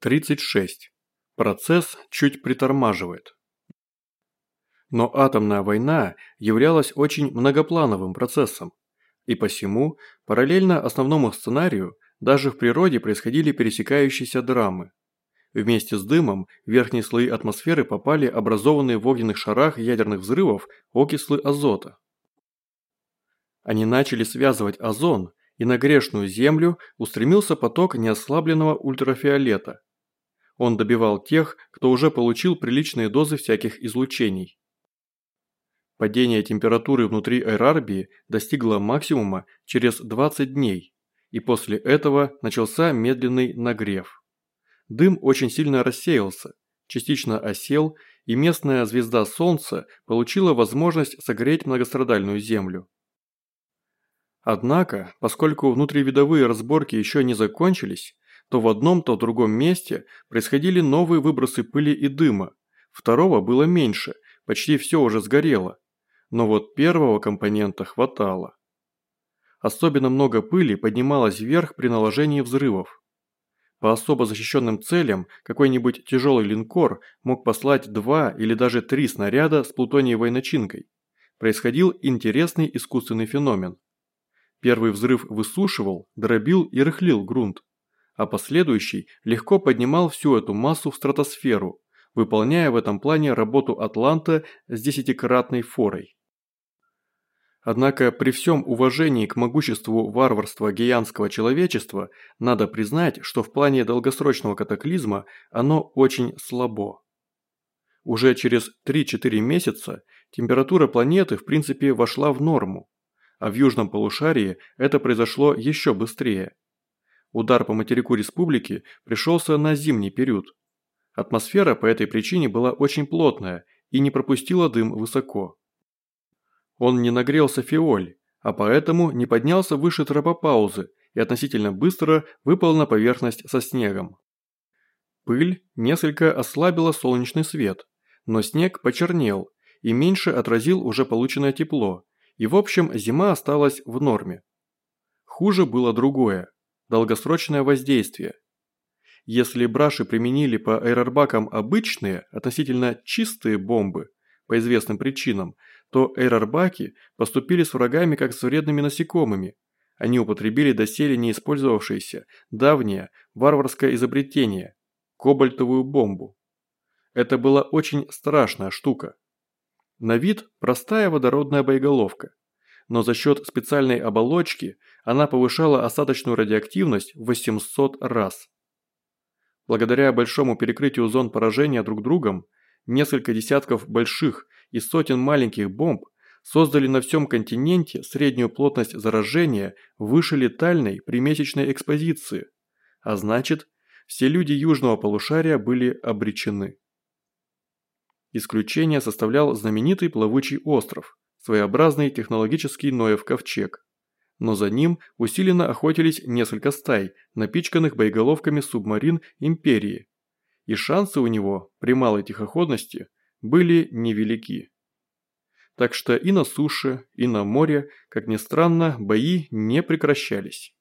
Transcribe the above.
36. Процесс чуть притормаживает. Но атомная война являлась очень многоплановым процессом, и посему, параллельно основному сценарию, даже в природе происходили пересекающиеся драмы. Вместе с дымом в верхние слои атмосферы попали образованные в огненных шарах ядерных взрывов окислы азота. Они начали связывать озон, и на грешную Землю устремился поток неослабленного ультрафиолета, он добивал тех, кто уже получил приличные дозы всяких излучений. Падение температуры внутри Эрарбии достигло максимума через 20 дней, и после этого начался медленный нагрев. Дым очень сильно рассеялся, частично осел, и местная звезда Солнца получила возможность согреть многострадальную Землю. Однако, поскольку внутривидовые разборки еще не закончились, то в одном, то в другом месте происходили новые выбросы пыли и дыма. Второго было меньше, почти все уже сгорело. Но вот первого компонента хватало. Особенно много пыли поднималось вверх при наложении взрывов. По особо защищенным целям какой-нибудь тяжелый линкор мог послать два или даже три снаряда с плутониевой начинкой. Происходил интересный искусственный феномен. Первый взрыв высушивал, дробил и рыхлил грунт а последующий легко поднимал всю эту массу в стратосферу, выполняя в этом плане работу Атланта с десятикратной форой. Однако при всем уважении к могуществу варварства гиянского человечества надо признать, что в плане долгосрочного катаклизма оно очень слабо. Уже через 3-4 месяца температура планеты в принципе вошла в норму, а в южном полушарии это произошло еще быстрее. Удар по материку республики пришелся на зимний период. Атмосфера по этой причине была очень плотная и не пропустила дым высоко. Он не нагрелся фиоль, а поэтому не поднялся выше тропопаузы и относительно быстро выпал на поверхность со снегом. Пыль несколько ослабила солнечный свет, но снег почернел и меньше отразил уже полученное тепло, и в общем зима осталась в норме. Хуже было другое долгосрочное воздействие. Если браши применили по эйрорбакам обычные, относительно чистые бомбы, по известным причинам, то эйрорбаки поступили с врагами как с вредными насекомыми. Они употребили доселе не использовавшееся, давнее, варварское изобретение – кобальтовую бомбу. Это была очень страшная штука. На вид простая водородная боеголовка но за счет специальной оболочки она повышала осадочную радиоактивность в 800 раз. Благодаря большому перекрытию зон поражения друг другом, несколько десятков больших и сотен маленьких бомб создали на всем континенте среднюю плотность заражения выше летальной примесячной экспозиции, а значит, все люди южного полушария были обречены. Исключение составлял знаменитый плавучий остров, своеобразный технологический Ноев ковчег. Но за ним усиленно охотились несколько стай, напичканных боеголовками субмарин Империи. И шансы у него, при малой тихоходности, были невелики. Так что и на суше, и на море, как ни странно, бои не прекращались.